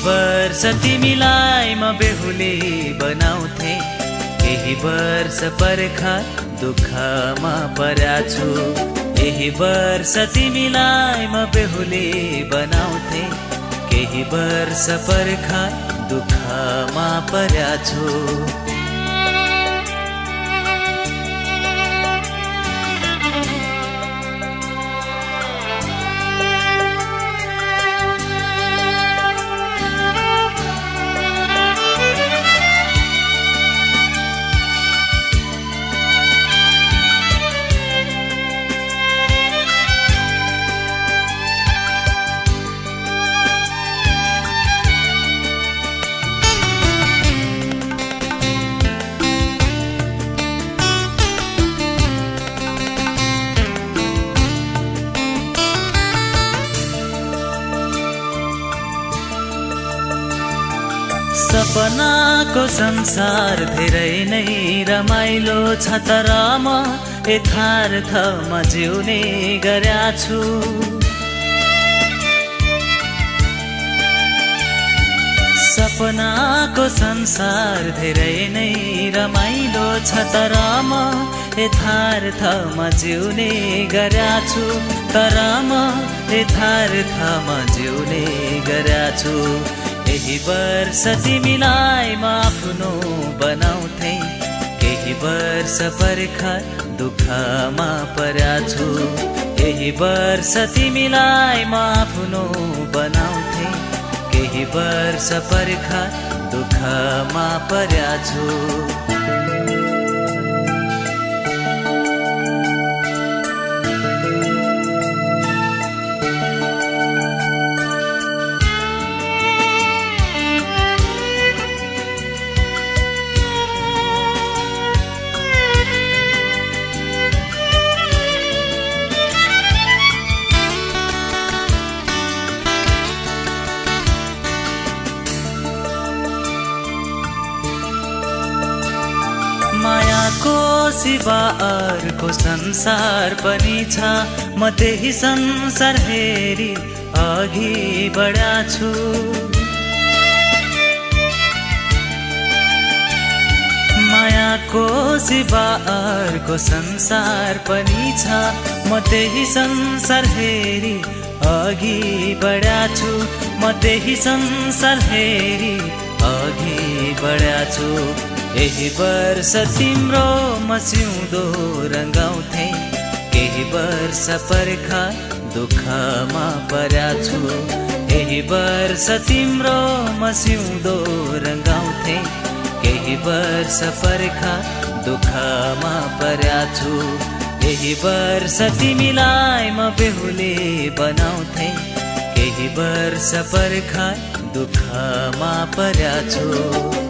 वर्ष तिमीलाई म बेहुले बनाउँथे। यही वर्ष पर्ख दुःखमा पर्या छु यही वर्ष तिमीलाई म बेहुली बनाउँथे। केही वर्ष पर्खा दुःखमा पर्या छु। सपनाको संसार धेरै नै रमाइलो छ तर म यथार्थमा जिउने गर्या छु सपनाको संसार धेरै नै रमाइलो छ तर म यथार्थमा जिउने गर्या छु तर म यथार्थमा जिउने गर्या छु केही वर्ष तिमीलाई आफ्नो बनाउँथे। केही वर्ष पर्खर दुःखमा पर्या छु। केही वर्ष तिमीलाई आफ्नो बनाउँथे। केही वर्ष पर्खर दुःखमा पर्या छु। सिवा अर्को संसार पनि छ। म त्यही संसार हेरी अघि बढा छु। मायाको सिवा अर्को संसार पनि छ। म त्यही संसार हेरी अघि बढा छु। म त्यही संसार हेरी अघि बढा छु। यही वर्ष तिम्रो म रङ्गाउँथे केही वर्ष पर्खा दुःखमा पर्या छु। यही वर्ष तिम्रो म सिउँदो रङ्गाउँथे केही वर्ष पर्खा दुःखमा पर्या छु। यही वर्ष तिमीलाई म बेहुली बनाउँथे। केही वर्ष पर्खा दुःखमा पर्या छु।